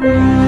Thank.